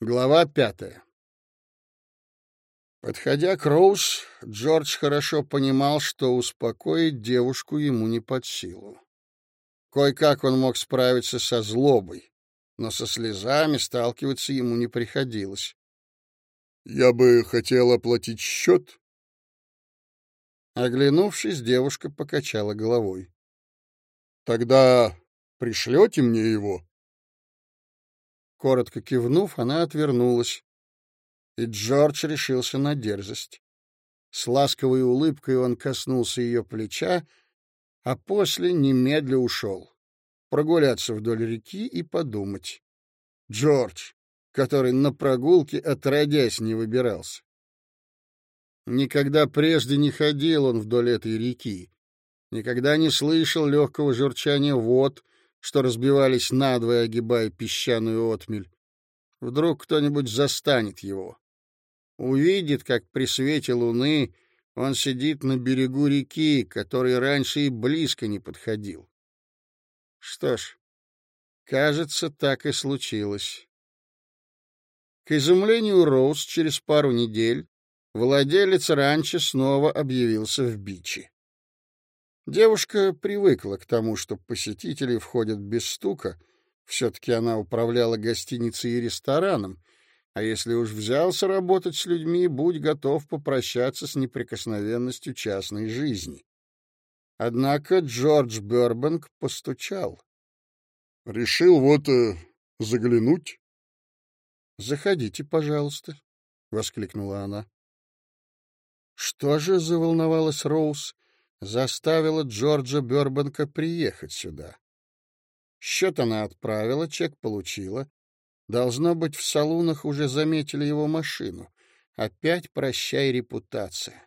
Глава пятая. Подходя к Роуз, Джордж хорошо понимал, что успокоить девушку ему не под силу. Кое-как он мог справиться со злобой, но со слезами сталкиваться ему не приходилось. — Я бы хотел оплатить счет. Оглянувшись, девушка покачала головой. — Тогда пришлете мне его? Коротко кивнув, она отвернулась, и Джордж решился на дерзость. С ласковой улыбкой он коснулся ее плеча, а после немедля ушел. Прогуляться вдоль реки и подумать. Джордж, который на прогулке отродясь не выбирался. Никогда прежде не ходил он вдоль этой реки, никогда не слышал легкого журчания вод, что разбивались надвое, огибая песчаную отмель. Вдруг кто-нибудь застанет его. Увидит, как при свете луны он сидит на берегу реки, который раньше и близко не подходил. Что ж, кажется, так и случилось. К изумлению Роуз через пару недель владелец ранчо снова объявился в биче. Девушка привыкла к тому, что посетители входят без стука. Все-таки она управляла гостиницей и рестораном. А если уж взялся работать с людьми, будь готов попрощаться с неприкосновенностью частной жизни. Однако Джордж Бербанк постучал. — Решил вот э, заглянуть. — Заходите, пожалуйста, — воскликнула она. Что же заволновалась Роуз? Заставила Джорджа Бёрбанка приехать сюда. Счет она отправила, чек получила. Должно быть, в салунах уже заметили его машину. Опять прощай репутация.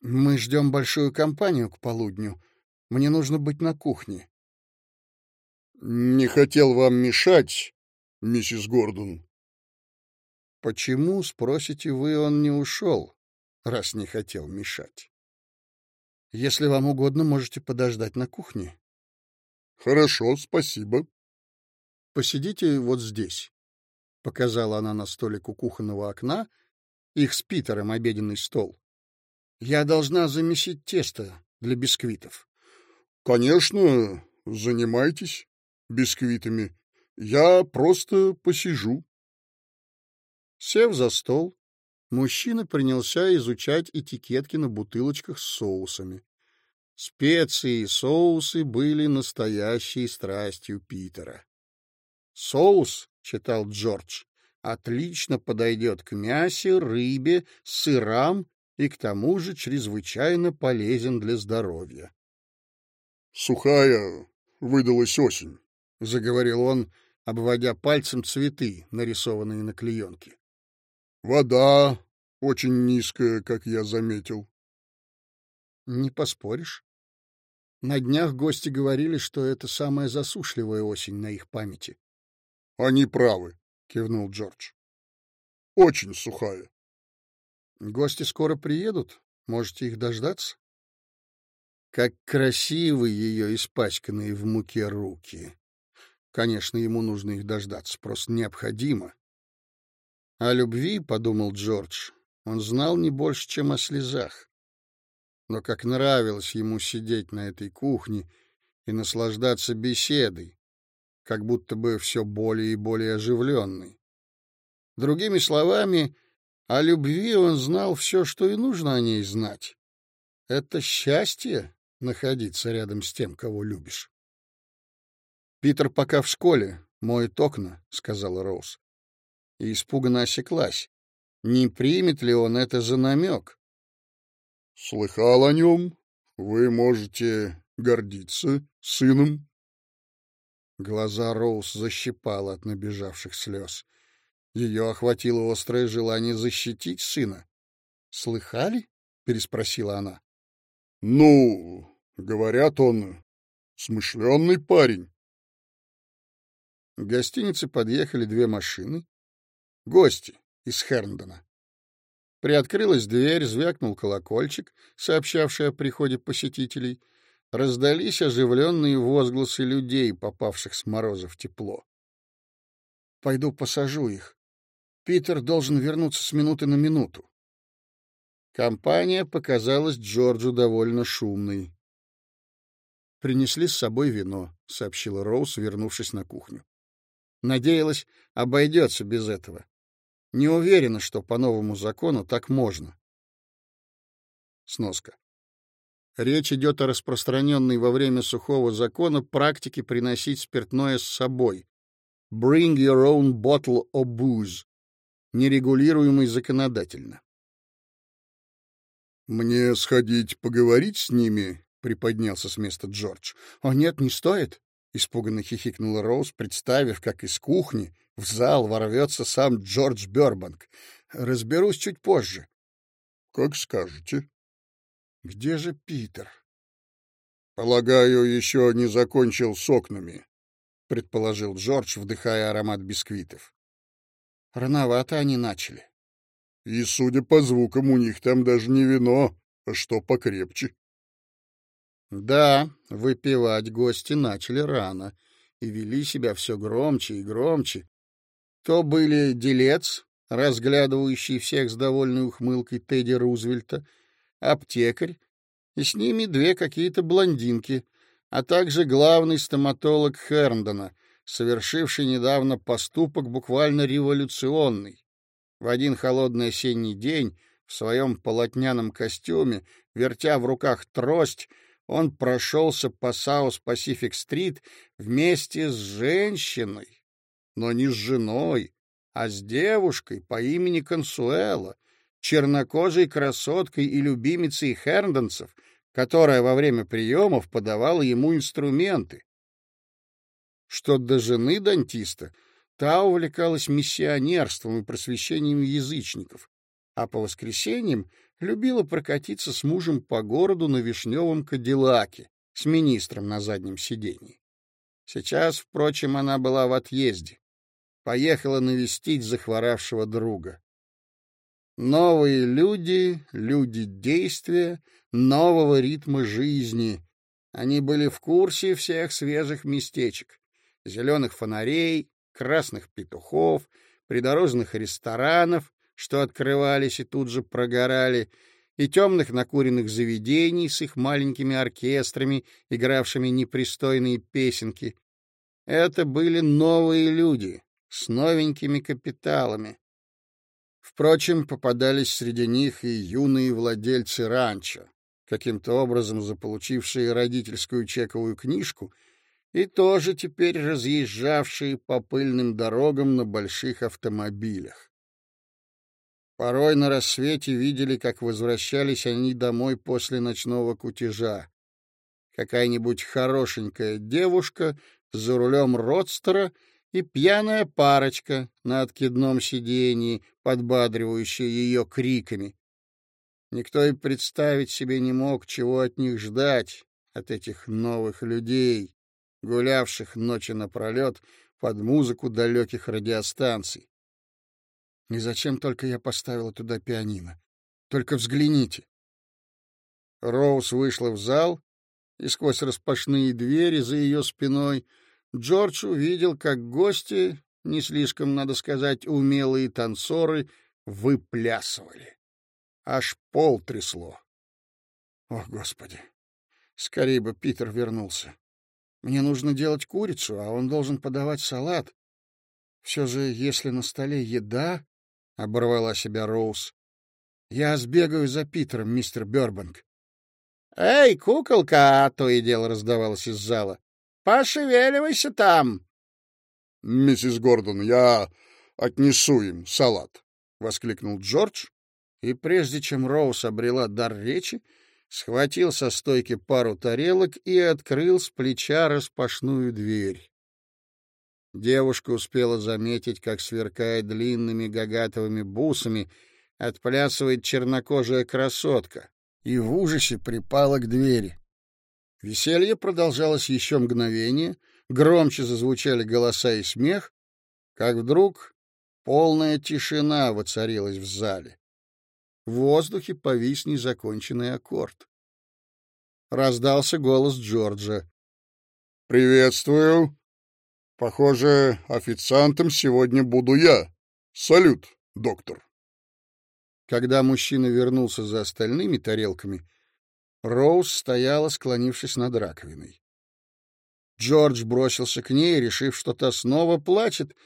Мы ждем большую компанию к полудню. Мне нужно быть на кухне. Не хотел вам мешать, миссис Гордон. Почему, спросите вы, он не ушел, раз не хотел мешать? Если вам угодно, можете подождать на кухне. — Хорошо, спасибо. — Посидите вот здесь, — показала она на столик у кухонного окна, их с Питером обеденный стол. — Я должна замесить тесто для бисквитов. — Конечно, занимайтесь бисквитами. Я просто посижу. Сев за стол, мужчина принялся изучать этикетки на бутылочках с соусами. Специи и соусы были настоящей страстью Питера. «Соус», — читал Джордж, — «отлично подойдет к мясе, рыбе, сырам и к тому же чрезвычайно полезен для здоровья». «Сухая выдалась осень», — заговорил он, обводя пальцем цветы, нарисованные на клеенке. «Вода очень низкая, как я заметил». «Не поспоришь. На днях гости говорили, что это самая засушливая осень на их памяти. — Они правы, — кивнул Джордж. — Очень сухая. — Гости скоро приедут? Можете их дождаться? Как красивы ее испачканные в муке руки. Конечно, ему нужно их дождаться, просто необходимо. О любви, — подумал Джордж, — он знал не больше, чем о слезах но как нравилось ему сидеть на этой кухне и наслаждаться беседой, как будто бы все более и более оживленной. Другими словами, о любви он знал все, что и нужно о ней знать. Это счастье — находиться рядом с тем, кого любишь. «Питер пока в школе, моет окна», — сказала Роуз. И испуганно осеклась. Не примет ли он это за намек? Слыхал о нем. Вы можете гордиться сыном. Глаза Роуз защипала от набежавших слез. Ее охватило острое желание защитить сына. «Слыхали?» — переспросила она. «Ну, говорят, он смышленный парень». К гостинице подъехали две машины. Гости из Херндона. Приоткрылась дверь, звякнул колокольчик, сообщавший о приходе посетителей. Раздались оживленные возгласы людей, попавших с мороза в тепло. — Пойду посажу их, Питер должен вернуться с минуты на минуту. Компания показалась Джорджу довольно шумной. «Принесли с собой вино», — сообщила Роуз, вернувшись на кухню. Надеялась, обойдется без этого. Не уверена, что по новому закону так можно. Сноска. Речь идет о распространенной во время сухого закона практике приносить спиртное с собой. Bring your own bottle of booze, нерегулируемый законодательно. «Мне сходить поговорить с ними?» — приподнялся с места Джордж. «О, нет, не стоит!» — испуганно хихикнула Роуз, представив, как из кухни в зал ворвется сам Джордж Бёрбанк. «Разберусь чуть позже». «Как скажете». «Где же Питер?» «Полагаю, еще не закончил с окнами», — предположил Джордж, вдыхая аромат бисквитов. «Рановато они начали». И, судя по звукам, у них там даже не вино, а что покрепче. Да, выпивать гости начали рано и вели себя все громче и громче. То были делец, разглядывающий всех с довольной ухмылкой Тедди Рузвельта, аптекарь, и с ними две какие-то блондинки, а также главный стоматолог Херндона, совершивший недавно поступок буквально революционный. В один холодный осенний день в своем полотняном костюме, вертя в руках трость, он прошелся по Саус-Пасифик-стрит вместе с женщиной, но не с женой, а с девушкой по имени Консуэла, чернокожей красоткой и любимицей Херндонцев, которая во время приемов подавала ему инструменты. Что до жены дантиста — Та увлекалась миссионерством и просвещением язычников, а по воскресеньям любила прокатиться с мужем по городу на вишневом кадиллаке с министром на заднем сиденье. Сейчас, впрочем, она была в отъезде. Поехала навестить захворавшего друга. Новые люди, люди действия, нового ритма жизни. Они были в курсе всех свежих местечек, зеленых фонарей, красных петухов, придорожных ресторанов, что открывались и тут же прогорали, и темных накуренных заведений с их маленькими оркестрами, игравшими непристойные песенки. Это были новые люди с новенькими капиталами. Впрочем, попадались среди них и юные владельцы ранчо, каким-то образом заполучившие родительскую чековую книжку — и тоже теперь разъезжавшие по пыльным дорогам на больших автомобилях. Порой на рассвете видели, как возвращались они домой после ночного кутежа. Какая-нибудь хорошенькая девушка за рулем родстера и пьяная парочка на откидном сидении, подбадривающая ее криками. Никто и представить себе не мог, чего от них ждать, от этих новых людей, гулявших ночи напролет под музыку далеких радиостанций. И зачем только я поставила туда пианино? Только взгляните. Роуз вышла в зал, и сквозь распашные двери за ее спиной Джордж увидел, как гости, не слишком, надо сказать, умелые танцоры, выплясывали. Аж пол трясло. О, Господи! Скорее бы Питер вернулся. Мне нужно делать курицу, а он должен подавать салат. Все же, если на столе еда, — оборвала себя Роуз, — я сбегаю за Питером, мистер Бёрбанк. — Эй, куколка! — то и дело раздавалось из зала. — Пошевеливайся там! — Миссис Гордон, я отнесу им салат! — воскликнул Джордж, и прежде чем Роуз обрела дар речи, схватил со стойки пару тарелок и открыл с плеча распашную дверь. Девушка успела заметить, как сверкает длинными гагатовыми бусами, отплясывает чернокожая красотка, и в ужасе припала к двери. Веселье продолжалось еще мгновение, громче зазвучали голоса и смех, как вдруг полная тишина воцарилась в зале. В воздухе повис незаконченный аккорд. Раздался голос Джорджа. «Приветствую. Похоже, официантом сегодня буду я. Салют!» доктор. Когда мужчина вернулся за остальными тарелками, Роуз стояла, склонившись над раковиной. Джордж бросился к ней, решив, что та снова плачет,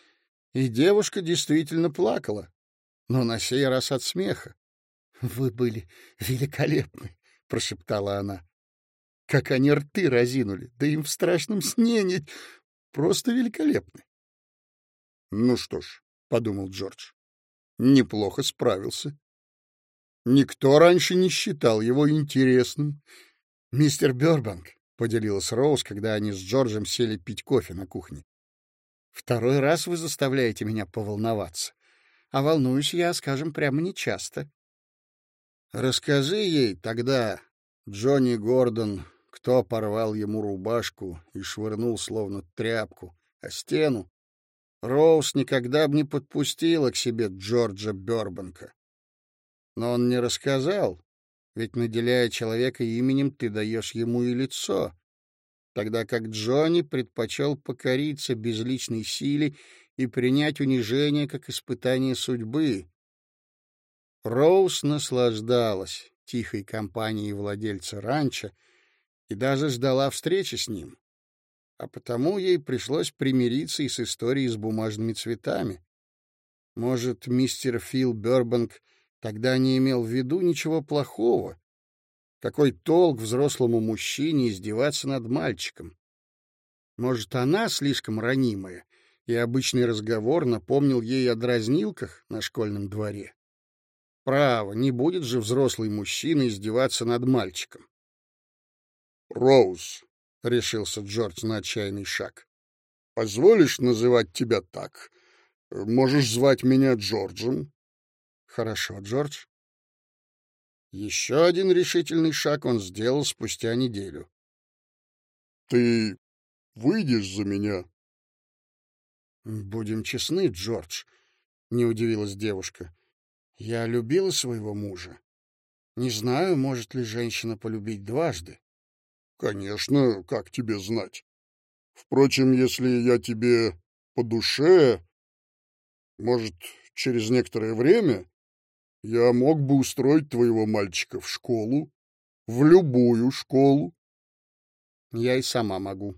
и девушка действительно плакала, но на сей раз от смеха. — Вы были великолепны, — прошептала она. — Как они рты разинули, да им в страшном сне не... Просто великолепны. — Ну что ж, — подумал Джордж, — неплохо справился. Никто раньше не считал его интересным. — Мистер Бёрбанк, — поделилась Роуз, когда они с Джорджем сели пить кофе на кухне. — Второй раз вы заставляете меня поволноваться. А волнуюсь я, скажем, прямо нечасто. — Расскажи ей тогда, Джонни Гордон, кто порвал ему рубашку и швырнул словно тряпку о стену, Роуз никогда бы не подпустила к себе Джорджа Бёрбанка. Но он не рассказал, ведь, наделяя человека именем, ты даешь ему и лицо, тогда как Джонни предпочел покориться безличной силе и принять унижение как испытание судьбы. Роуз наслаждалась тихой компанией владельца ранчо и даже ждала встречи с ним, а потому ей пришлось примириться и с историей с бумажными цветами. Может, мистер Фил Бёрбанк Тогда не имел в виду ничего плохого. Какой толк взрослому мужчине издеваться над мальчиком? Может, она слишком ранимая, и обычный разговор напомнил ей о дразнилках на школьном дворе? Право, не будет же взрослый мужчина издеваться над мальчиком. «Роуз», — решился Джордж на отчаянный шаг, — «позволишь называть тебя так? Можешь звать меня Джорджем, Хорошо, Джордж. Еще один решительный шаг он сделал спустя неделю. Ты выйдешь за меня? Будем честны, Джордж, не удивилась девушка. Я любила своего мужа. Не знаю, может ли женщина полюбить дважды. Конечно, как тебе знать. Впрочем, если я тебе по душе, может, через некоторое время я мог бы устроить твоего мальчика в школу, в любую школу. Я и сама могу.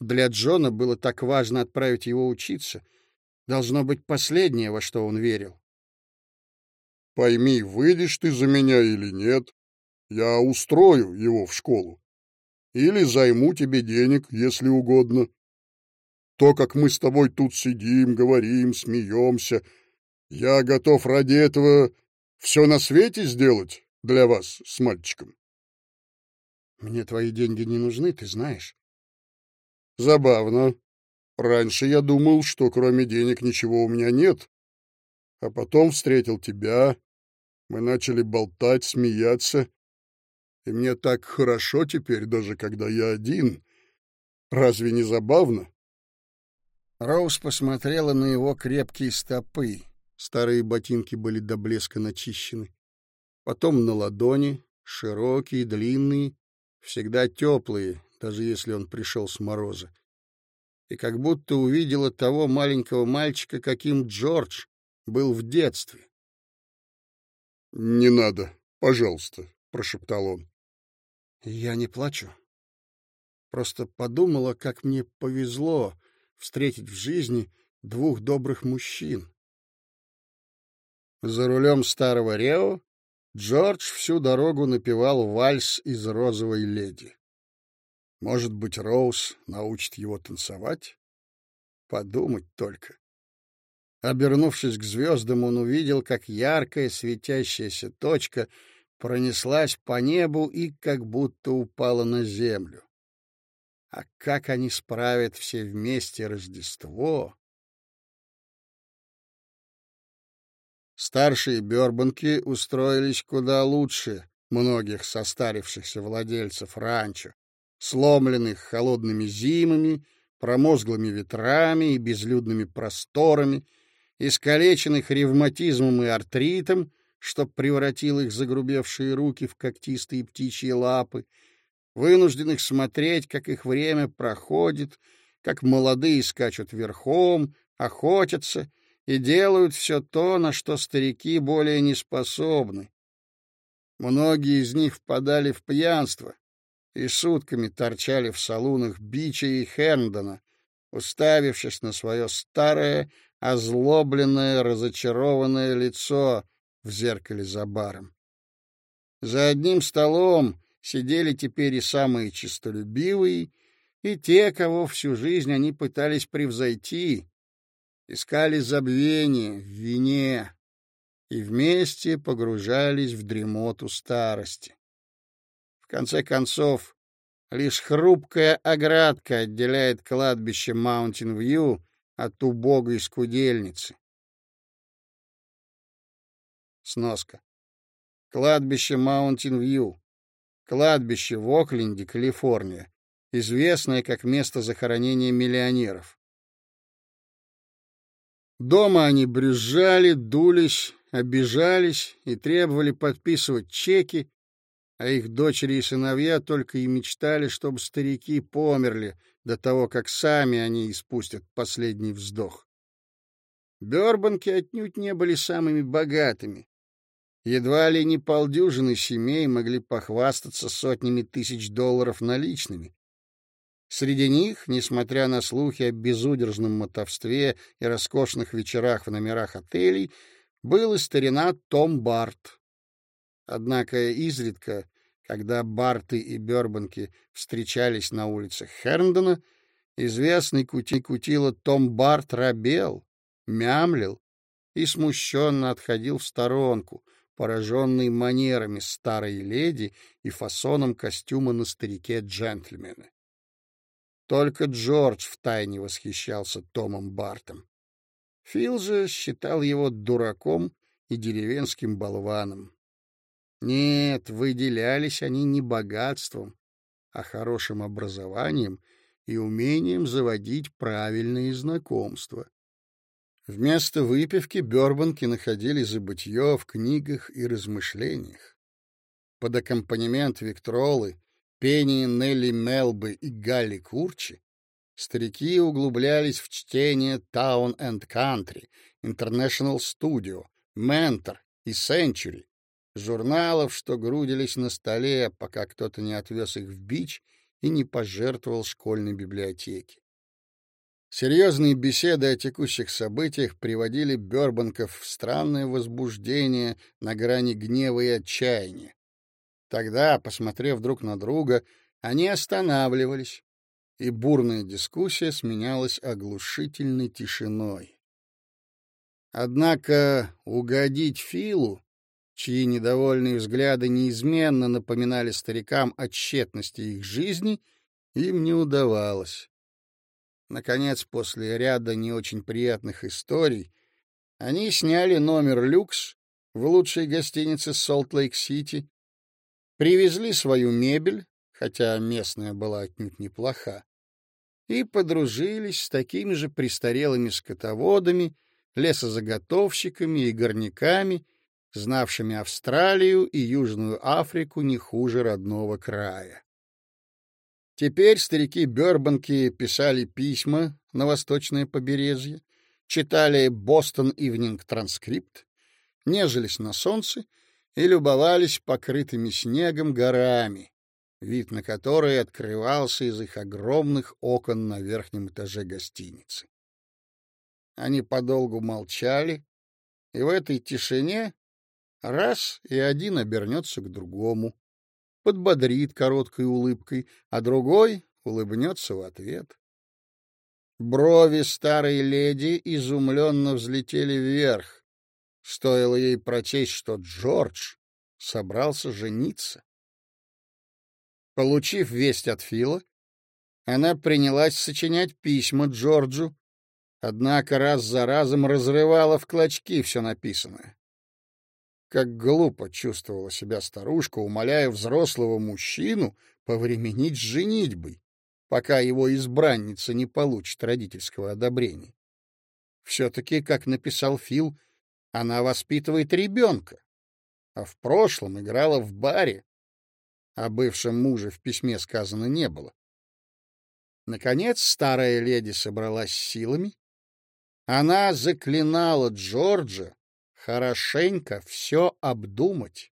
Для Джона было так важно отправить его учиться. Должно быть последнее, во что он верил. Пойми, выйдешь ты за меня или нет, я устрою его в школу. Или займу тебе денег, если угодно. То, как мы с тобой тут сидим, говорим, смеемся — я готов ради этого все на свете сделать для вас с мальчиком. Мне твои деньги не нужны, ты знаешь. Забавно. Раньше я думал, что кроме денег ничего у меня нет. А потом встретил тебя. Мы начали болтать, смеяться. И мне так хорошо теперь, даже когда я один. Разве не забавно? Роуз посмотрела на его крепкие стопы. Старые ботинки были до блеска начищены. Потом на ладони, широкие, длинные, всегда теплые, даже если он пришел с мороза. И как будто увидела того маленького мальчика, каким Джордж был в детстве. — Не надо, пожалуйста, — прошептал он. — Я не плачу. Просто подумала, как мне повезло встретить в жизни двух добрых мужчин. За рулем старого Рео Джордж всю дорогу напевал вальс из «Розовой леди». Может быть, Роуз научит его танцевать? Подумать только. Обернувшись к звездам, он увидел, как яркая светящаяся точка пронеслась по небу и как будто упала на землю. А как они справят все вместе Рождество? Старшие Бёрбанки устроились куда лучше многих состарившихся владельцев ранчо, сломленных холодными зимами, промозглыми ветрами и безлюдными просторами, искалеченных ревматизмом и артритом, что превратил их загрубевшие руки в когтистые птичьи лапы, вынужденных смотреть, как их время проходит, как молодые скачут верхом, охотятся — и делают все то, на что старики более не способны. Многие из них впадали в пьянство и сутками торчали в салунах Бича и Херндона, уставившись на свое старое, озлобленное, разочарованное лицо в зеркале за баром. За одним столом сидели теперь и самые честолюбивые, и те, кого всю жизнь они пытались превзойти, искали забвение в вине и вместе погружались в дремоту старости. В конце концов, лишь хрупкая оградка отделяет кладбище Маунтин-Вью от убогой скудельницы. Сноска. Кладбище Маунтин-Вью. Кладбище в Окленде, Калифорния, известное как место захоронения миллионеров. Дома они брюзжали, дулись, обижались и требовали подписывать чеки, а их дочери и сыновья только и мечтали, чтобы старики померли до того, как сами они испустят последний вздох. Бёрбанки отнюдь не были самыми богатыми. Едва ли не полдюжины семей могли похвастаться сотнями тысяч долларов наличными. Среди них, несмотря на слухи о безудержном мотовстве и роскошных вечерах в номерах отелей, был и старина Том Барт. Однако изредка, когда Барты и Бёрбанки встречались на улицах Херндона, известный кути-кутила Том Барт робел, мямлил и смущенно отходил в сторонку, пораженный манерами старой леди и фасоном костюма на старике джентльмена. Только Джордж втайне восхищался Томом Бартом. Фил же считал его дураком и деревенским болваном. Нет, выделялись они не богатством, а хорошим образованием и умением заводить правильные знакомства. Вместо выпивки Бёрбанки находили забытье в книгах и размышлениях. Под аккомпанемент Виктролы, пение Нелли Мелбы и Галли Курчи старики углублялись в чтение Town and Country, International Studio, Mentor и Century, журналов, что грудились на столе, пока кто-то не отвез их в бич и не пожертвовал школьной библиотеке. Серьезные беседы о текущих событиях приводили Бёрбанков в странное возбуждение на грани гнева и отчаяния. Тогда, посмотрев друг на друга, они останавливались, и бурная дискуссия сменялась оглушительной тишиной. Однако угодить Филу, чьи недовольные взгляды неизменно напоминали старикам о тщетности их жизни, им не удавалось. Наконец, после ряда не очень приятных историй, они сняли номер люкс в лучшей гостинице Солт-Лейк-Сити, привезли свою мебель, хотя местная была отнюдь неплоха, и подружились с такими же престарелыми скотоводами, лесозаготовщиками и горняками, знавшими Австралию и Южную Африку не хуже родного края. Теперь старики Бёрбанки писали письма на восточное побережье, читали «Бостон Ивнинг Транскрипт», нежились на солнце и любовались покрытыми снегом горами, вид на которые открывался из их огромных окон на верхнем этаже гостиницы. Они подолгу молчали, и в этой тишине раз и один обернется к другому подбодрит короткой улыбкой, а другой улыбнется в ответ. Брови старой леди изумленно взлетели вверх. Стоило ей прочесть, что Джордж собрался жениться. Получив весть от Фила, она принялась сочинять письма Джорджу, однако раз за разом разрывала в клочки все написанное. Как глупо чувствовала себя старушка, умоляя взрослого мужчину повременить с женитьбой, пока его избранница не получит родительского одобрения. Все-таки, как написал Фил, она воспитывает ребенка, а в прошлом играла в баре. О бывшем муже в письме сказано не было. Наконец старая леди собралась силами Она заклинала Джорджа хорошенько все обдумать.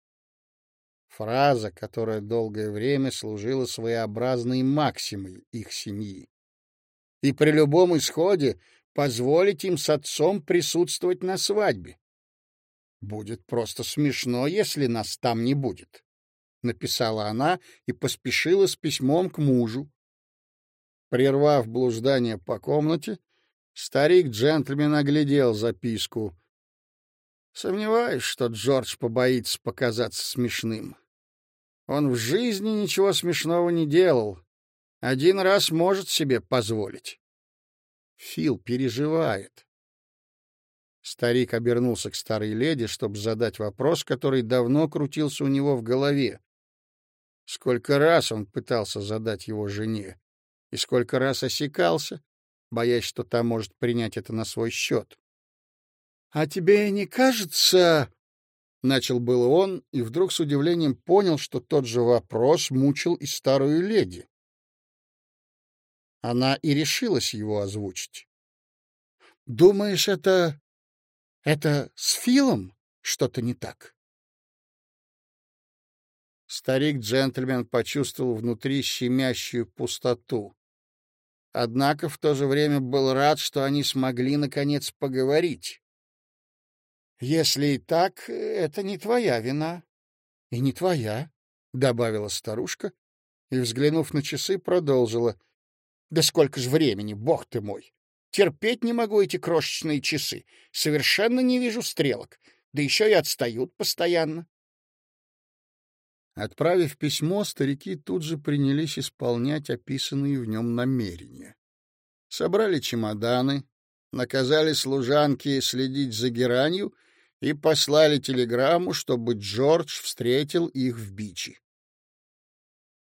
Фраза, которая долгое время служила своеобразной максимой их семьи. И при любом исходе позволить им с отцом присутствовать на свадьбе. Будет просто смешно, если нас там не будет, написала она и поспешила с письмом к мужу. Прервав блуждание по комнате, старик-джентльмен оглядел записку. Сомневаюсь, что Джордж побоится показаться смешным. Он в жизни ничего смешного не делал. Один раз может себе позволить. Фил переживает. Старик обернулся к старой леди, чтобы задать вопрос, который давно крутился у него в голове. Сколько раз он пытался задать его жене, и сколько раз осекался, боясь, что та может принять это на свой счет. — А тебе не кажется, Начал было он, и вдруг с удивлением понял, что тот же вопрос мучил и старую леди. Она и решилась его озвучить. «Думаешь, это... это с Филом что-то не так?» Старик-джентльмен почувствовал внутри щемящую пустоту. Однако в то же время был рад, что они смогли, наконец, поговорить. Если и так, это не твоя вина. И не твоя, добавила старушка и, взглянув на часы, продолжила: Да сколько ж времени, бог ты мой! Терпеть не могу эти крошечные часы. Совершенно не вижу стрелок. Да еще и отстают постоянно. Отправив письмо, старики тут же принялись исполнять описанные в нем намерения. Собрали чемоданы, наказали служанке следить за геранью и послали телеграмму, чтобы Джордж встретил их в бичи.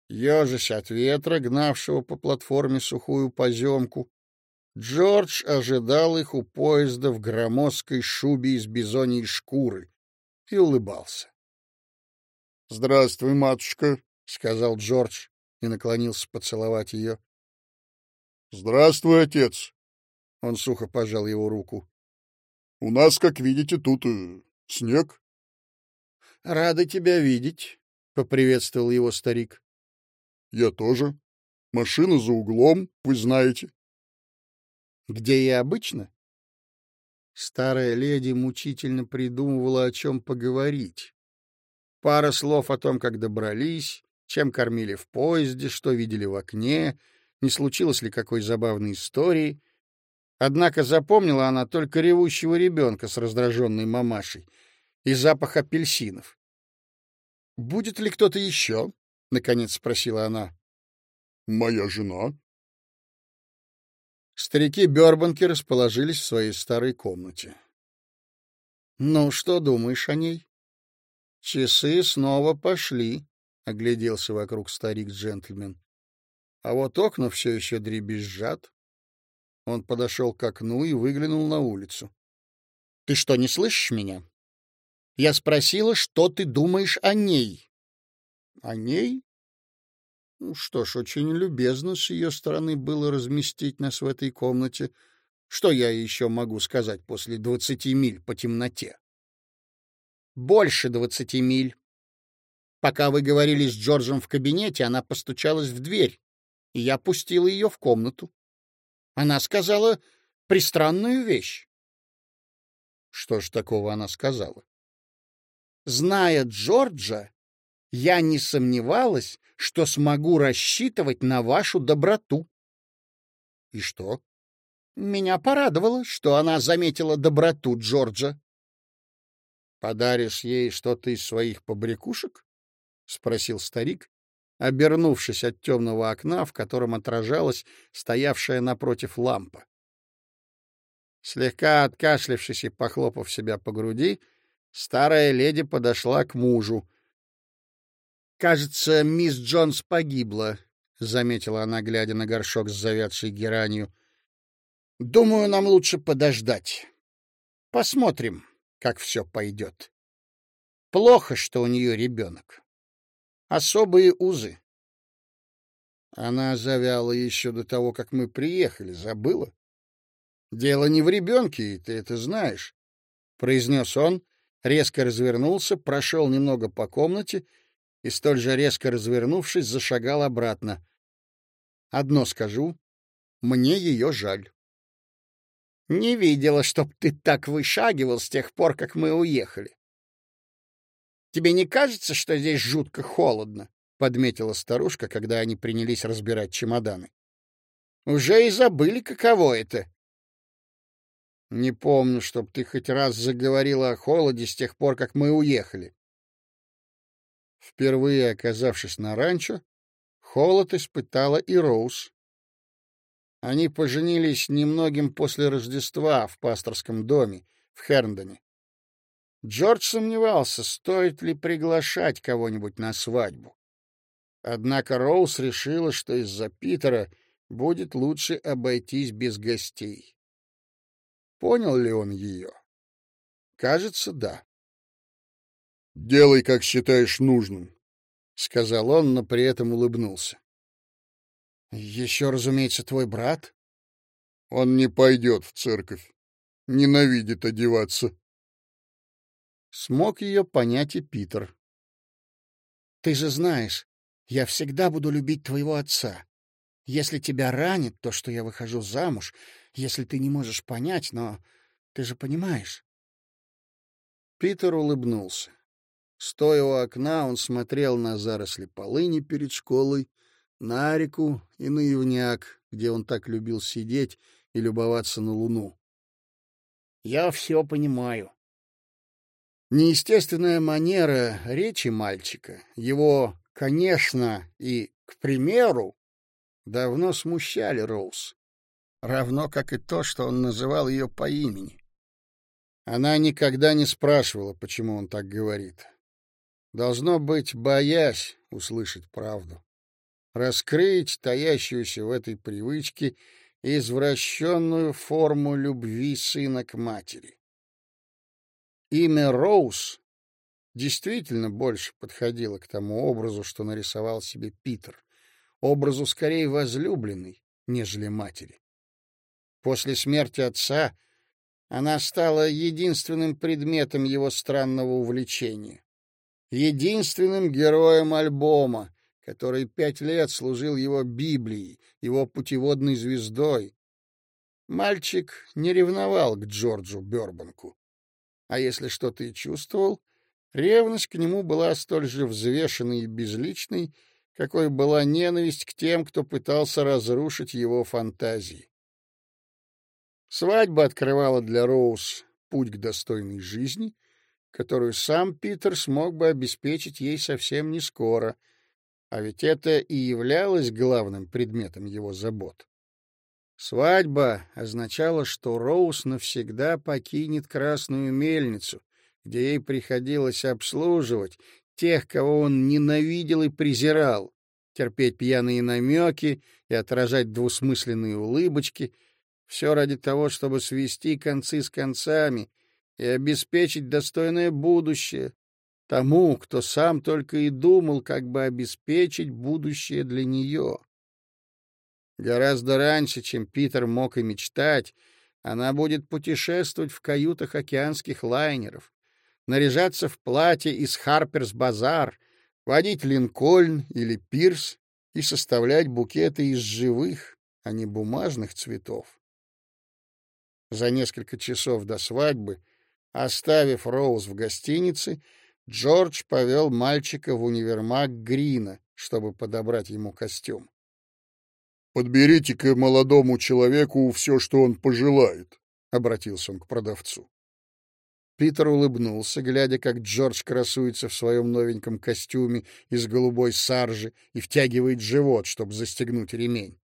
Ежась от ветра, гнавшего по платформе сухую поземку, Джордж ожидал их у поезда в громоздкой шубе из бизоньей шкуры и улыбался. — Здравствуй, матушка, — сказал Джордж и наклонился поцеловать ее. — Здравствуй, отец. Он сухо пожал его руку. У нас, как видите, тут э, снег. — Рада тебя видеть, — поприветствовал его старик. — Я тоже. Машина за углом, вы знаете. — Где я обычно? Старая леди мучительно придумывала, о чем поговорить. Пара слов о том, как добрались, чем кормили в поезде, что видели в окне, не случилось ли какой забавной истории — Однако запомнила она только ревущего ребенка с раздраженной мамашей и запах апельсинов. «Будет ли кто-то еще?» — наконец спросила она. «Моя жена». Старики Бёрбанки расположились в своей старой комнате. «Ну, что думаешь о ней?» «Часы снова пошли», — огляделся вокруг старик-джентльмен. «А вот окна все еще дребезжат. Он подошел к окну и выглянул на улицу. — Ты что, не слышишь меня? Я спросила, что ты думаешь о ней. — О ней? Ну что ж, очень любезно с ее стороны было разместить нас в этой комнате. Что я еще могу сказать после двадцати миль по темноте? — Больше двадцати миль. Пока вы говорили с Джорджем в кабинете, она постучалась в дверь, и я пустила ее в комнату. Она сказала пристранную вещь. Что ж такого она сказала? Зная Джорджа, я не сомневалась, что смогу рассчитывать на вашу доброту. И что? Меня порадовало, что она заметила доброту Джорджа. Подаришь ей что-то из своих побрякушек? спросил старик, обернувшись от темного окна, в котором отражалась стоявшая напротив лампа. Слегка откашлявшись и похлопав себя по груди, старая леди подошла к мужу. «Кажется, мисс Джонс погибла», — заметила она, глядя на горшок с завядшей геранью. «Думаю, нам лучше подождать. Посмотрим, как все пойдет. Плохо, что у нее ребенок особые узы. Она завяла еще до того, как мы приехали, забыла? Дело не в ребенке, и ты это знаешь, — произнес он, резко развернулся, прошел немного по комнате и, столь же резко развернувшись, зашагал обратно. Одно скажу, мне ее жаль. Не видела, чтоб ты так вышагивал с тех пор, как мы уехали. Тебе не кажется, что здесь жутко холодно? подметила старушка, когда они принялись разбирать чемоданы. Уже и забыли, каково это. Не помню, чтоб ты хоть раз заговорила о холоде с тех пор, как мы уехали. Впервые оказавшись на ранчо, холод испытала и Роуз. Они поженились немногим после Рождества в пасторском доме в Херндоне. Джордж сомневался, стоит ли приглашать кого-нибудь на свадьбу. Однако Роуз решила, что из-за Питера будет лучше обойтись без гостей. Понял ли он ее? Кажется, да. «Делай, как считаешь нужным», — сказал он, но при этом улыбнулся. Еще, разумеется, твой брат. Он не пойдет в церковь. Ненавидит одеваться. Смог ее понять и Питер. Ты же знаешь, я всегда буду любить твоего отца. Если тебя ранит то, что я выхожу замуж, если ты не можешь понять, но ты же понимаешь. Питер улыбнулся. Стоя у окна, он смотрел на заросли полыни перед школой на реку и на Ивняк, где он так любил сидеть и любоваться на луну. Я все понимаю. Неестественная манера речи мальчика, его «конечно» и «к примеру» давно смущали Роуз, равно как и то, что он называл ее по имени. Она никогда не спрашивала, почему он так говорит. Должно быть, боясь услышать правду раскрыть таящуюся в этой привычке извращенную форму любви сына к матери. Имя Роуз действительно больше подходило к тому образу, что нарисовал себе Питер, образу скорее возлюбленной, нежели матери. После смерти отца она стала единственным предметом его странного увлечения, единственным героем альбома, который пять лет служил его Библией, его путеводной звездой. Мальчик не ревновал к Джорджу Бёрбанку. А если что-то и чувствовал, ревность к нему была столь же взвешенной и безличной, какой была ненависть к тем, кто пытался разрушить его фантазии. Свадьба открывала для Роуз путь к достойной жизни, которую сам Питер смог бы обеспечить ей совсем не скоро — а ведь это и являлось главным предметом его забот. Свадьба означала, что Роуз навсегда покинет Красную мельницу, где ей приходилось обслуживать тех, кого он ненавидел и презирал, терпеть пьяные намеки и отражать двусмысленные улыбочки, все ради того, чтобы свести концы с концами и обеспечить достойное будущее тому, кто сам только и думал, как бы обеспечить будущее для нее. Гораздо раньше, чем Питер мог и мечтать, она будет путешествовать в каютах океанских лайнеров, наряжаться в платье из Харперс-базар, водить Линкольн или Пирс и составлять букеты из живых, а не бумажных цветов. За несколько часов до свадьбы, оставив Роуз в гостинице, Джордж повел мальчика в универмаг Грина, чтобы подобрать ему костюм. «Подберите-ка молодому человеку все, что он пожелает», — обратился он к продавцу. Питер улыбнулся, глядя, как Джордж красуется в своем новеньком костюме из голубой саржи и втягивает живот, чтобы застегнуть ремень.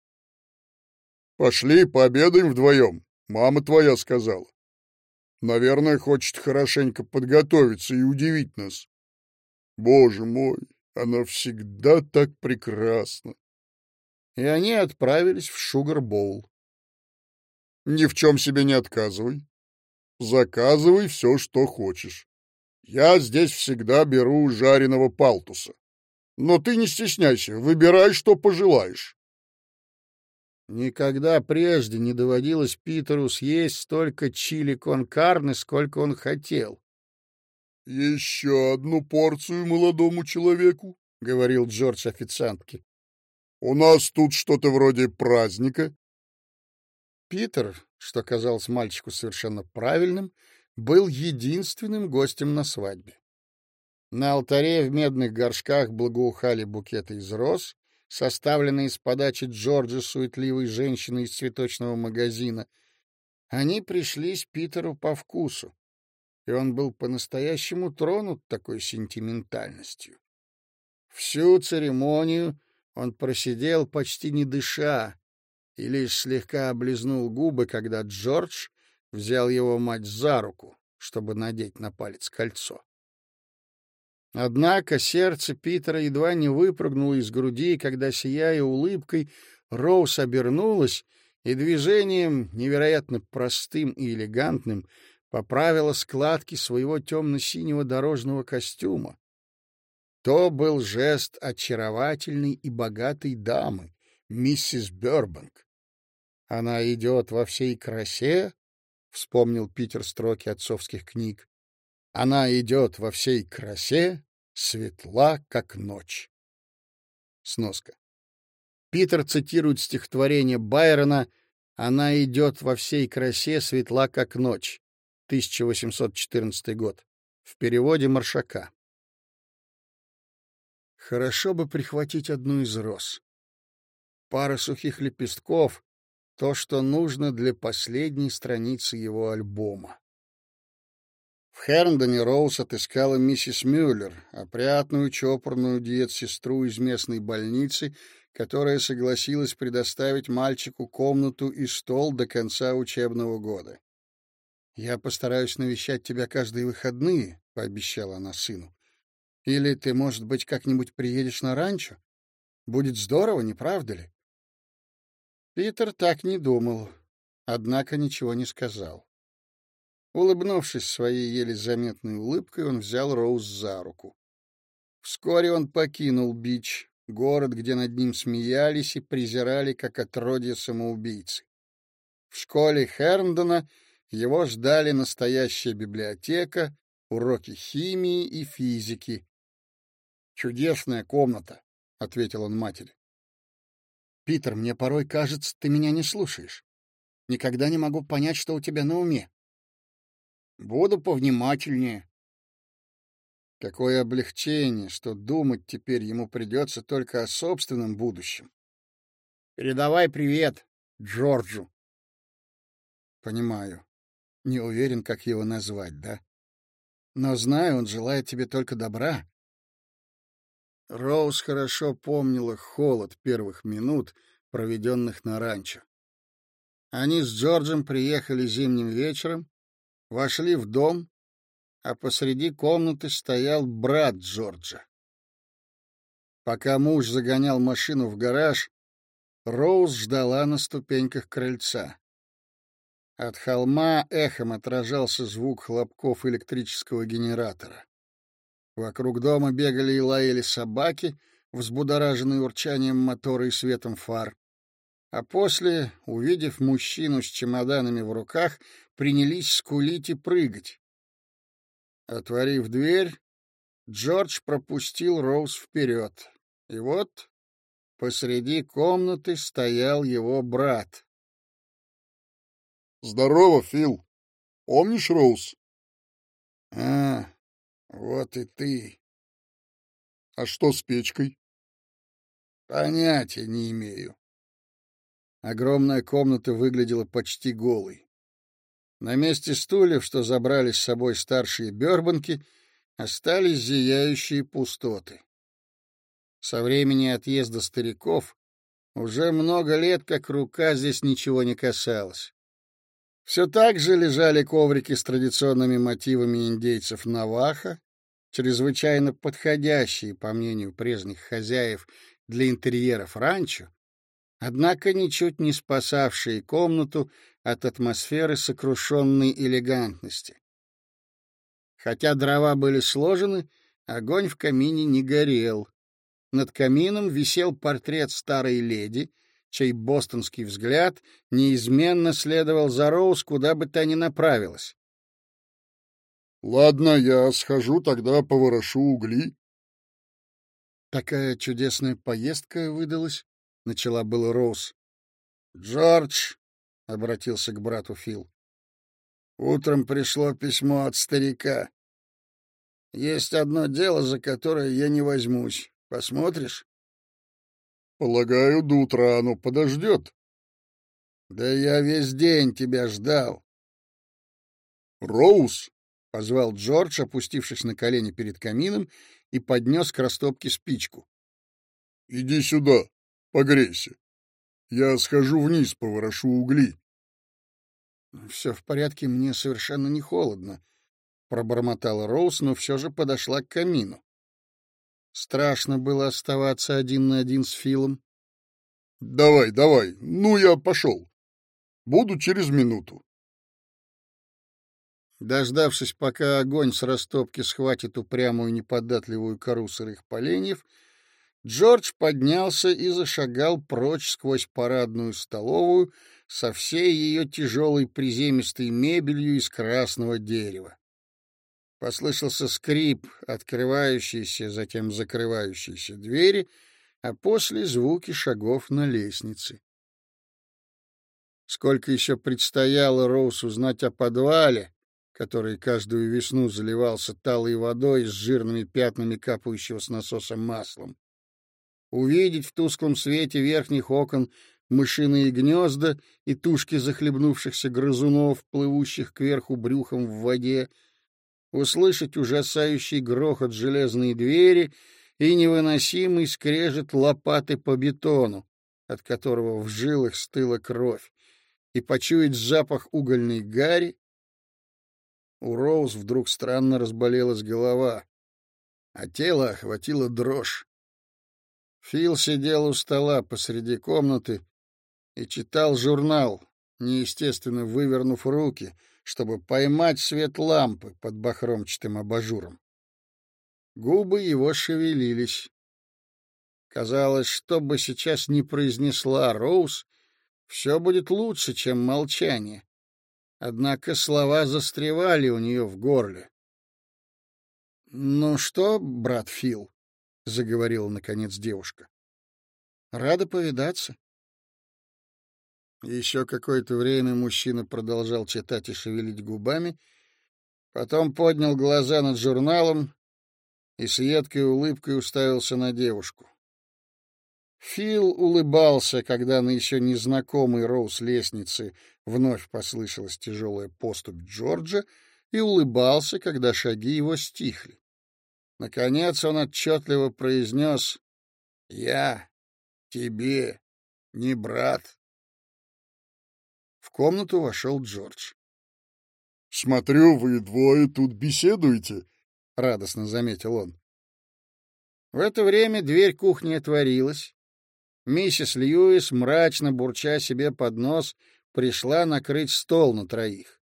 «Пошли, пообедаем вдвоем. Мама твоя сказала». Наверное, хочет хорошенько подготовиться и удивить нас. Боже мой, она всегда так прекрасна. И они отправились в Шугар-Боул. Ни в чем себе не отказывай. Заказывай все, что хочешь. Я здесь всегда беру жареного палтуса. Но ты не стесняйся, выбирай, что пожелаешь. Никогда прежде не доводилось Питеру съесть столько чили кон карны, сколько он хотел. — Еще одну порцию молодому человеку, — говорил Джордж официантке. — У нас тут что-то вроде праздника. Питер, что казалось мальчику совершенно правильным, был единственным гостем на свадьбе. На алтаре в медных горшках благоухали букеты из роз, составленные с подачи Джорджа суетливой женщины из цветочного магазина. Они пришлись Питеру по вкусу и он был по-настоящему тронут такой сентиментальностью. Всю церемонию он просидел почти не дыша и лишь слегка облизнул губы, когда Джордж взял его мать за руку, чтобы надеть на палец кольцо. Однако сердце Питера едва не выпрыгнуло из груди, когда, сияя улыбкой, Роуз обернулась и движением, невероятно простым и элегантным, поправила складки своего темно-синего дорожного костюма. То был жест очаровательной и богатой дамы, миссис Бёрбанк. Она идет во всей красе, — вспомнил Питер строки отцовских книг. Она идет во всей красе, светла, как ночь. Сноска. Питер цитирует стихотворение Байрона «Она идет во всей красе, светла, как ночь». 1814 год. В переводе Маршака. Хорошо бы прихватить одну из роз. Пара сухих лепестков — то, что нужно для последней страницы его альбома. В Херндоне Роуз отыскала миссис Мюллер, опрятную, чопорную диет-сестру из местной больницы, которая согласилась предоставить мальчику комнату и стол до конца учебного года. Я постараюсь навещать тебя каждые выходные, пообещала она сыну. Или ты, может быть, как-нибудь приедешь на ранчо? Будет здорово, не правда ли? Питер так не думал, однако ничего не сказал. Улыбнувшись своей еле заметной улыбкой, он взял Роуз за руку. Вскоре он покинул бич, город, где над ним смеялись и презирали как отродье самоубийцы. В школе Херндона его ждали настоящая библиотека, уроки химии и физики. «Чудесная комната», — ответил он матери. «Питер, мне порой кажется, ты меня не слушаешь. Никогда не могу понять, что у тебя на уме». «Буду повнимательнее». Какое облегчение, что думать теперь ему придется только о собственном будущем. «Передавай привет Джорджу». «Понимаю. Не уверен, как его назвать, да? Но знаю, он желает тебе только добра. Роуз хорошо помнила холод первых минут, проведенных на ранчо. Они с Джорджем приехали зимним вечером, вошли в дом, а посреди комнаты стоял брат Джорджа. Пока муж загонял машину в гараж, Роуз ждала на ступеньках крыльца. От холма эхом отражался звук хлопков электрического генератора. Вокруг дома бегали и лаяли собаки, взбудораженные урчанием мотора и светом фар. А после, увидев мужчину с чемоданами в руках, принялись скулить и прыгать. Отворив дверь, Джордж пропустил Роуз вперед. И вот посреди комнаты стоял его брат. Здорово, Фил. Помнишь Роуз? А, вот и ты. А что с печкой? Понятия не имею. Огромная комната выглядела почти голой. На месте стульев, что забрали с собой старшие бёрбанки, остались зияющие пустоты. Со времени отъезда стариков уже много лет, как рука здесь ничего не касалась. Все так же лежали коврики с традиционными мотивами индейцев Наваха, чрезвычайно подходящие, по мнению прежних хозяев, для интерьеров ранчо, однако ничуть не спасавшие комнату от атмосферы сокрушенной элегантности. Хотя дрова были сложены, огонь в камине не горел. Над камином висел портрет старой леди, чей бостонский взгляд неизменно следовал за Роуз, куда бы та ни направилась. Ладно, я схожу тогда поворошу угли. Такая чудесная поездка выдалась, начала было Роуз. Джордж обратился к брату Фил. Утром пришло письмо от старика. Есть одно дело, за которое я не возьмусь. Посмотришь? Полагаю, до утра оно подождет. Да я весь день тебя ждал. Роуз, — позвал Джордж, опустившись на колени перед камином, и поднес к растопке спичку. — Иди сюда, погрейся. Я схожу вниз, поворошу угли. — Все в порядке, мне совершенно не холодно, — пробормотала Роуз, но все же подошла к камину. Страшно было оставаться один на один с Филом. — Давай, давай, ну я пошел. Буду через минуту. Дождавшись, пока огонь с растопки схватит упрямую неподатливую кору сырых поленьев, Джордж поднялся и зашагал прочь сквозь парадную столовую со всей ее тяжелой приземистой мебелью из красного дерева. Послышался скрип открывающейся, затем закрывающейся двери, а после звуки шагов на лестнице. Сколько еще предстояло Роуз узнать о подвале, который каждую весну заливался талой водой с жирными пятнами капающего с насоса маслом. Увидеть в тусклом свете верхних окон мышиные гнезда и тушки захлебнувшихся грызунов, плывущих кверху брюхом в воде, услышать ужасающий грохот железной двери и невыносимый скрежет лопаты по бетону, от которого в жилах стыла кровь, и почуять запах угольной гари, у Роуз вдруг странно разболелась голова, а тело охватило дрожь. Фил сидел у стола посреди комнаты и читал журнал, неестественно вывернув руки, чтобы поймать свет лампы под бахромчатым абажуром. Губы его шевелились. Казалось, что бы сейчас ни произнесла Роуз, все будет лучше, чем молчание. Однако слова застревали у нее в горле. — Ну что, брат Фил, — заговорила, наконец, девушка, — рада повидаться. Еще какое-то время мужчина продолжал читать и шевелить губами, потом поднял глаза над журналом и с едкой улыбкой уставился на девушку. Фил улыбался, когда на еще незнакомой Роуз лестнице вновь послышалась тяжелая поступь Джорджа, и улыбался, когда шаги его стихли. Наконец он отчетливо произнес «Я тебе не брат». В комнату вошел Джордж. — Смотрю, вы двое тут беседуете, — радостно заметил он. В это время дверь кухни отворилась, Миссис Льюис, мрачно бурча себе под нос, пришла накрыть стол на троих.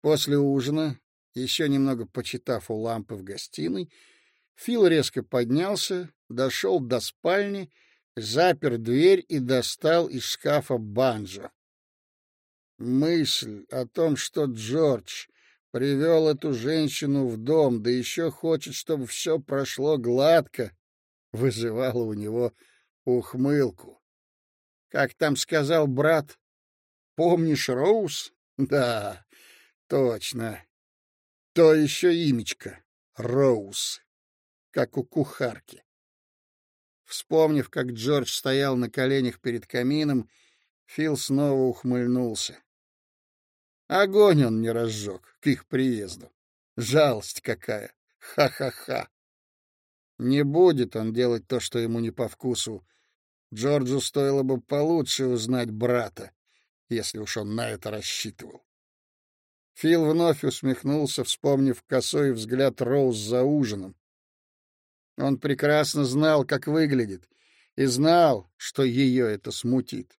После ужина, еще немного почитав у лампы в гостиной, Фил резко поднялся, дошел до спальни, запер дверь и достал из шкафа банджо. Мысль о том, что Джордж привел эту женщину в дом, да еще хочет, чтобы все прошло гладко, вызывала у него ухмылку. Как там сказал брат, помнишь Роуз? Да, точно. То еще имечко — Роуз, как у кухарки. Вспомнив, как Джордж стоял на коленях перед камином, Фил снова ухмыльнулся. Огонь он не разжег к их приезду. Жалость какая! Ха-ха-ха! Не будет он делать то, что ему не по вкусу, Джорджу стоило бы получше узнать брата, если уж он на это рассчитывал. Фил вновь усмехнулся, вспомнив косой взгляд Роуз за ужином. Он прекрасно знал, как выглядит, и знал, что ее это смутит.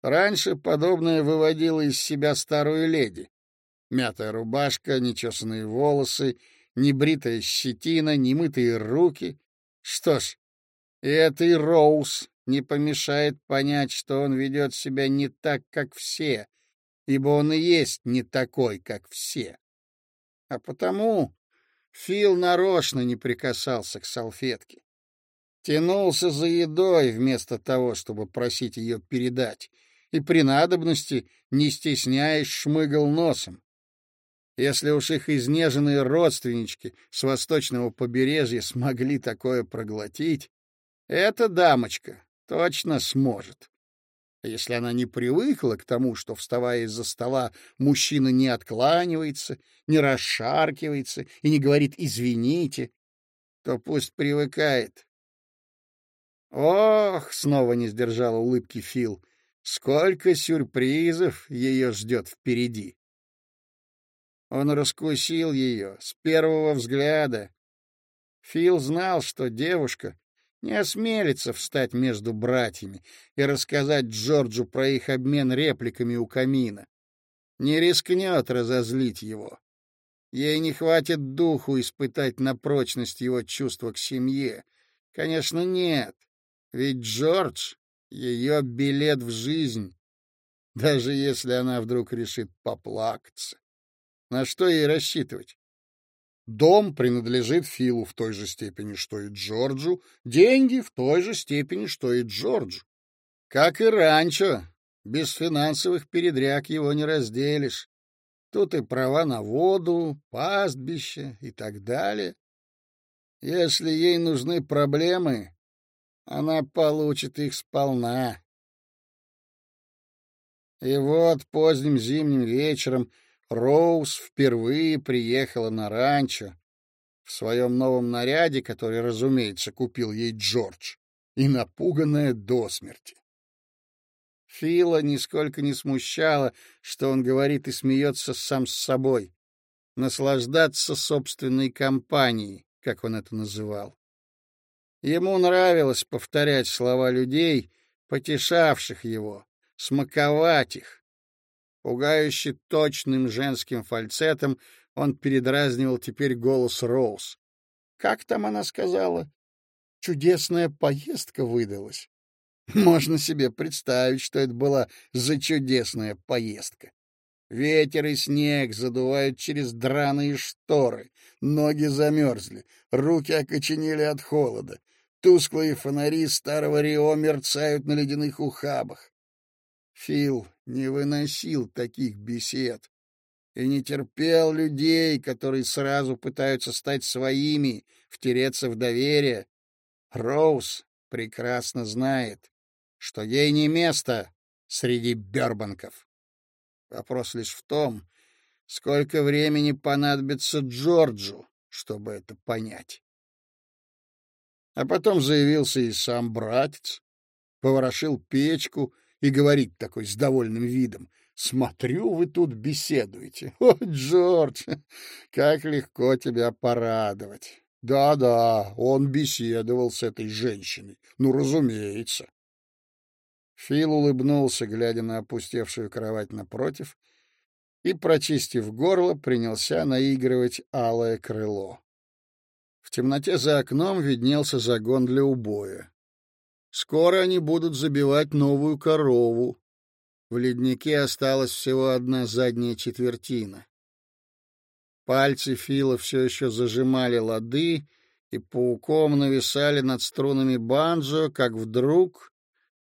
Раньше подобное выводило из себя старую леди. Мятая рубашка, нечесанные волосы, небритая щетина, немытые руки. Что ж, и этой Роуз не помешает понять, что он ведет себя не так, как все, ибо он и есть не такой, как все. А потому Фил нарочно не прикасался к салфетке. Тянулся за едой вместо того, чтобы просить ее передать, и при надобности, не стесняясь, шмыгал носом. Если уж их изнеженные родственнички с восточного побережья смогли такое проглотить, эта дамочка точно сможет. Если она не привыкла к тому, что, вставая из-за стола, мужчина не откланивается, не расшаркивается и не говорит «извините», то пусть привыкает. Ох, снова не сдержал улыбки Фил, сколько сюрпризов ее ждет впереди. Он раскусил ее с первого взгляда. Фил знал, что девушка не осмелится встать между братьями и рассказать Джорджу про их обмен репликами у камина. Не рискнет разозлить его. Ей не хватит духу испытать на прочность его чувства к семье. Конечно, нет. Ведь Джордж — ее билет в жизнь, даже если она вдруг решит поплакаться. На что ей рассчитывать? Дом принадлежит Филу в той же степени, что и Джорджу, деньги в той же степени, что и Джорджу. Как и раньше, без финансовых передряг его не разделишь. Тут и права на воду, пастбище и так далее. Если ей нужны проблемы, она получит их сполна. И вот поздним зимним вечером Роуз впервые приехала на ранчо в своем новом наряде, который, разумеется, купил ей Джордж, и напуганная до смерти. Фила нисколько не смущало, что он говорит и смеется сам с собой, наслаждаться собственной компанией, как он это называл. Ему нравилось повторять слова людей, потешавших его, смаковать их, Пугающе точным женским фальцетом он передразнивал теперь голос Роуз. Как там она сказала? Чудесная поездка выдалась. Можно себе представить, что это была за чудесная поездка. Ветер и снег задувают через драные шторы, ноги замерзли, руки окоченели от холода, тусклые фонари старого Рио мерцают на ледяных ухабах. Фил не выносил таких бесед и не терпел людей, которые сразу пытаются стать своими, втереться в доверие. Роуз прекрасно знает, что ей не место среди бербанков. Вопрос лишь в том, сколько времени понадобится Джорджу, чтобы это понять. А потом заявился и сам братец, поворошил печку — и говорит такой с довольным видом. «Смотрю, вы тут беседуете. О, Джордж, как легко тебя порадовать!» «Да-да, он беседовал с этой женщиной. Ну, разумеется». Фил улыбнулся, глядя на опустевшую кровать напротив, и, прочистив горло, принялся наигрывать алое крыло. В темноте за окном виднелся загон для убоя. Скоро они будут забивать новую корову. В леднике осталась всего одна задняя четвертина. Пальцы Фила все еще зажимали лады и пауком нависали над струнами банджо, как вдруг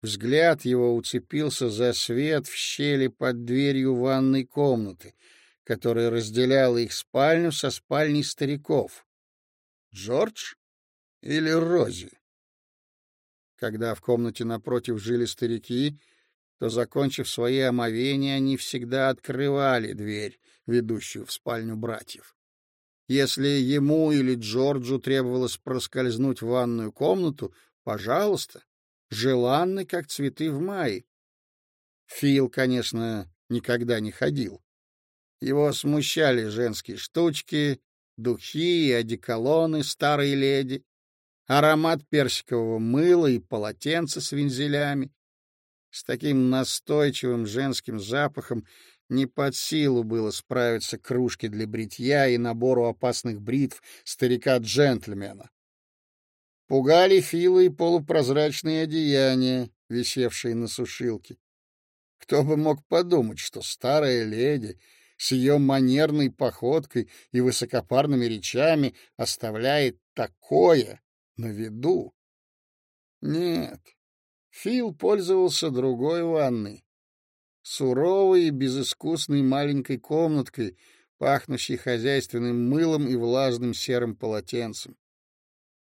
взгляд его уцепился за свет в щели под дверью ванной комнаты, которая разделяла их спальню со спальней стариков. Джордж или Рози? Когда в комнате напротив жили старики, то, закончив свои омовения, они всегда открывали дверь, ведущую в спальню братьев. Если ему или Джорджу требовалось проскользнуть в ванную комнату, пожалуйста, желанны, как цветы в мае. Фил, конечно, никогда не ходил. Его смущали женские штучки, духи и одеколоны старой леди, аромат персикового мыла и полотенца с вензелями. С таким настойчивым женским запахом не под силу было справиться кружке для бритья и набору опасных бритв старика-джентльмена. Пугали Фила и полупрозрачные одеяния, висевшие на сушилке. Кто бы мог подумать, что старая леди с ее манерной походкой и высокопарными речами оставляет такое на виду. Нет, Фил пользовался другой ванной, суровой и безыскусной маленькой комнаткой, пахнущей хозяйственным мылом и влажным серым полотенцем.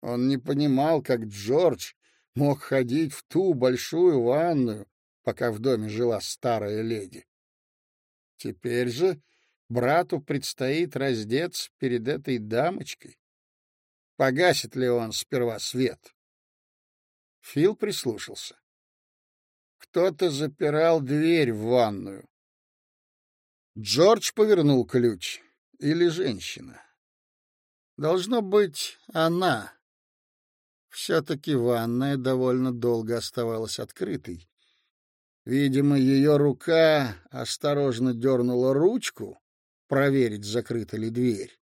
Он не понимал, как Джордж мог ходить в ту большую ванную, пока в доме жила старая леди. Теперь же брату предстоит раздеться перед этой дамочкой. Погасит ли он сперва свет? Фил прислушался. Кто-то запирал дверь в ванную. Джордж повернул ключ. Или женщина. Должно быть, она. Все-таки ванная довольно долго оставалась открытой. Видимо, ее рука осторожно дернула ручку, проверить, закрыта ли дверь.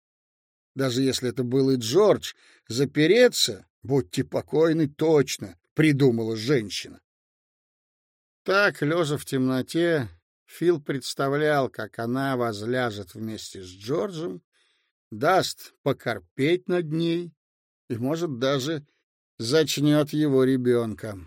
Даже если это был и Джордж, запереться, будьте покойны, точно, придумала женщина. Так, лежа в темноте, Фил представлял, как она возляжет вместе с Джорджем, даст покорпеть над ней и, может, даже зачнет его ребенка.